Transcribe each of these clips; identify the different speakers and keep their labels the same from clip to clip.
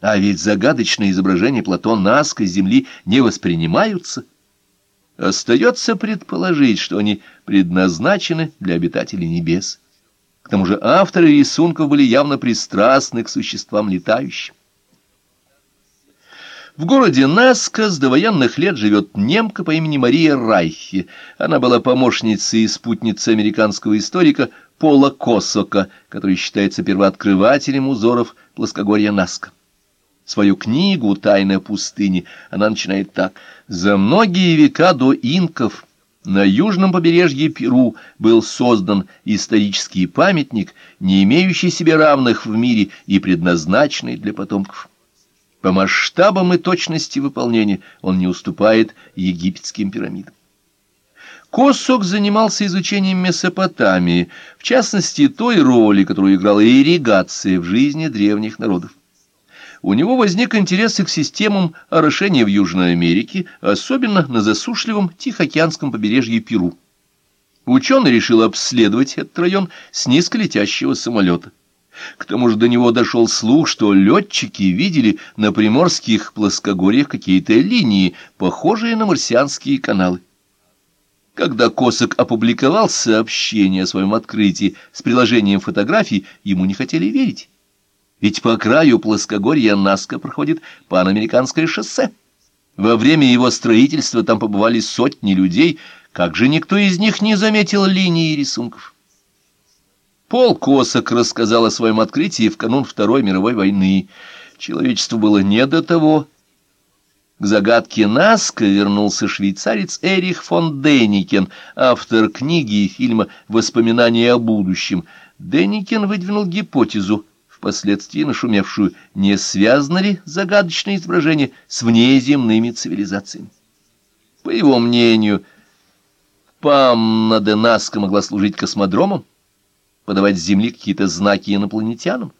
Speaker 1: А ведь загадочные изображения Платон Наска Земли не воспринимаются. Остается предположить, что они предназначены для обитателей небес. К тому же авторы рисунков были явно пристрастны к существам летающим. В городе Наска с довоенных лет живет немка по имени Мария Райхи. Она была помощницей и спутницей американского историка Пола Косока, который считается первооткрывателем узоров плоскогорья Наска. Свою книгу «Тайна пустыни» она начинает так. «За многие века до инков на южном побережье Перу был создан исторический памятник, не имеющий себе равных в мире и предназначенный для потомков. По масштабам и точности выполнения он не уступает египетским пирамидам. Косок занимался изучением Месопотамии, в частности, той роли, которую играла ирригация в жизни древних народов у него возник интерес и к системам орошения в Южной Америке, особенно на засушливом Тихоокеанском побережье Перу. Ученый решил обследовать этот район с низколетящего самолета. К тому же до него дошел слух, что летчики видели на приморских плоскогорьях какие-то линии, похожие на марсианские каналы. Когда Косок опубликовал сообщение о своем открытии с приложением фотографий, ему не хотели верить. Ведь по краю плоскогорья Наска проходит панамериканское шоссе. Во время его строительства там побывали сотни людей, как же никто из них не заметил линии рисунков? Пол Косок рассказал о своем открытии в канун Второй мировой войны. Человечеству было не до того. К загадке Наска вернулся швейцарец Эрих фон Дейникен, автор книги и фильма «Воспоминания о будущем». Дейникен выдвинул гипотезу впоследствии нашумевшую, не связано ли загадочное изображение с внеземными цивилизациями. По его мнению, Памна де Наска могла служить космодромом, подавать с Земли какие-то знаки инопланетянам.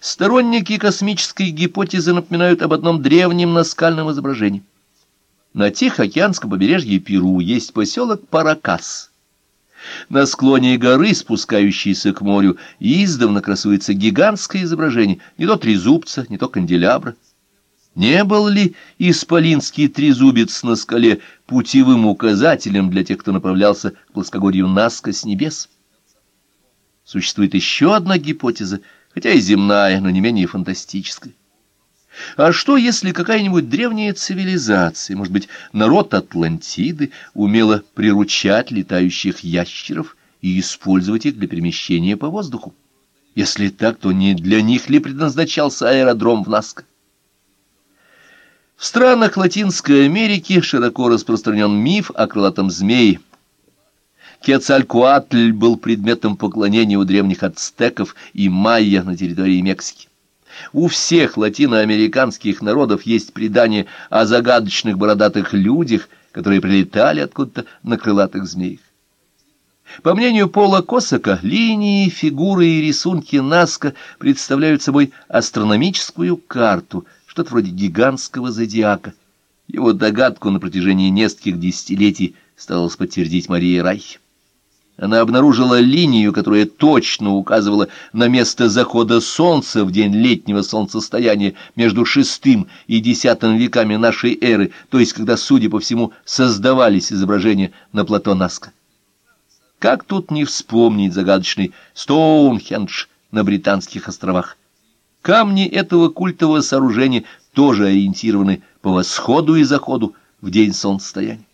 Speaker 1: Сторонники космической гипотезы напоминают об одном древнем наскальном изображении. На Тихоокеанском побережье Перу есть поселок Паракас – на склоне горы, спускающейся к морю, издавна красуется гигантское изображение, не то трезубца, не то канделябра. Не был ли исполинский трезубец на скале путевым указателем для тех, кто направлялся к плоскогорью Наска с небес? Существует еще одна гипотеза, хотя и земная, но не менее фантастическая. А что, если какая-нибудь древняя цивилизация, может быть, народ Атлантиды, умела приручать летающих ящеров и использовать их для перемещения по воздуху? Если так, то не для них ли предназначался аэродром в Наско? В странах Латинской Америки широко распространен миф о крылатом змее. Кецалькуатль был предметом поклонения у древних ацтеков и майя на территории Мексики. У всех латиноамериканских народов есть предание о загадочных бородатых людях, которые прилетали откуда-то на крылатых змеях. По мнению Пола Косака, линии, фигуры и рисунки Наска представляют собой астрономическую карту, что-то вроде гигантского зодиака. Его догадку на протяжении нескольких десятилетий сталось подтвердить Мария Райх. Она обнаружила линию, которая точно указывала на место захода солнца в день летнего солнцестояния между шестым и десятым веками нашей эры, то есть когда, судя по всему, создавались изображения на плато Наска. Как тут не вспомнить загадочный Стоунхендж на Британских островах? Камни этого культового сооружения тоже ориентированы по восходу и заходу в день солнцестояния.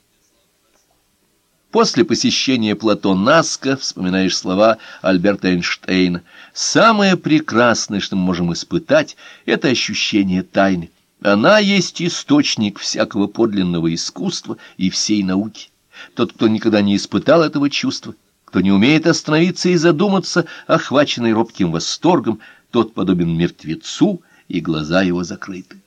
Speaker 1: После посещения Плато Наска вспоминаешь слова Альберта Эйнштейна. «Самое прекрасное, что мы можем испытать, это ощущение тайны. Она есть источник всякого подлинного искусства и всей науки. Тот, кто никогда не испытал этого чувства, кто не умеет остановиться и задуматься, охваченный робким восторгом, тот подобен мертвецу, и глаза его закрыты.